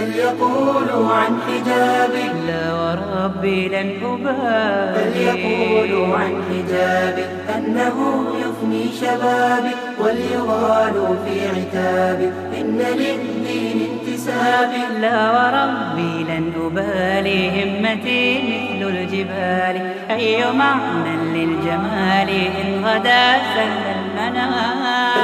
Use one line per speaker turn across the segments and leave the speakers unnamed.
فليقولوا عن حجابي
لا وربي لن أبالي.
فليقولوا عن حجابي أنه يفني شبابي وليغالوا في عتابي إن للدين انتسابي
لا وربي لن أبالي. همتي مثل الجبال. أي معنى للجمال إن غدا سهل المنام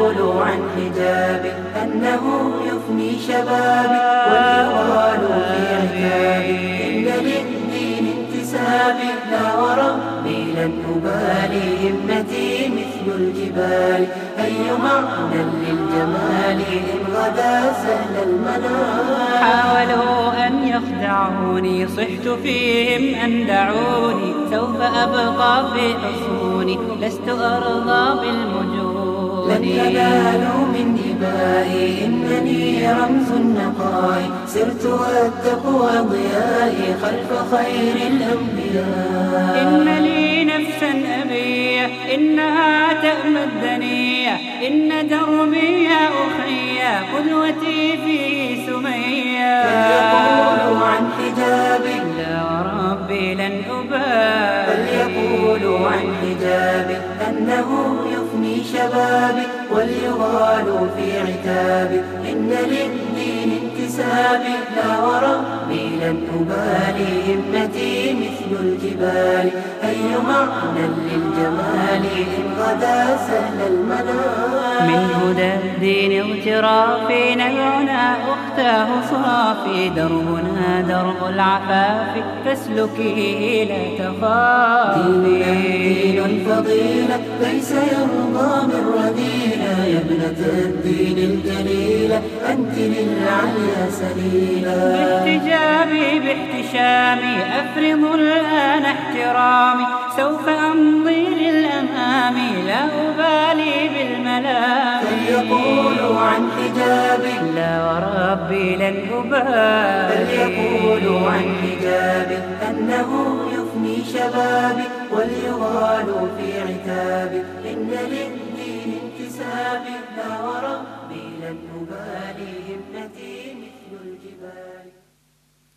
فليقولوا عن حجابي أنه يفني شبابي وليغالوا في عتابي. إن للدين انتسابي لا وربي لن أبالي. همتي مثل الجبال. أي معنى للجمال إن غدا سهل المنام
حاولوا أن يخدعوني. صحت فيهم أن دعوني. سوف أبقى في حصوني. لست أرضى بالمجون.
لن ينالوا من دمائي إنني رمز النقاء. سرت والتقوى ضيائي خلف خير الأنبياء.
إن لي نفسا أبية إنها تأمى الدنيا. إن دربي يا أخي قدوتي في سمية.
فليقولوا عن حجابي
لا وربي لن أبالي.
فليقولوا عن حجابي أنه يفني شبابي وليغالوا في عتابي إن للدين انتسابي لا وربي لن أبالي همتي مثل الجبال. أي معنى للجمال إن غدا سهل المنام
من هدى الدين اغترافي نبعنا أختاه صافي دربنا درب العفاف فاسلكيه لا
ديننا دين
تخافي
الفضيلة ليس يرضى من رذيلة يا ابنة الدين الجليلة أنت للعليا سليلة
باحتجابي باحتشامي أفرض الآن احترامي. سوف أمضي للأمام لا أبالي. بالملام
فليقولوا عن حجابي
لا وربي لن أبالي.
فليقولوا عن حجابي أنه يفني شبابي وليغالوا في عتابي إن للدين انتسابي لا وربي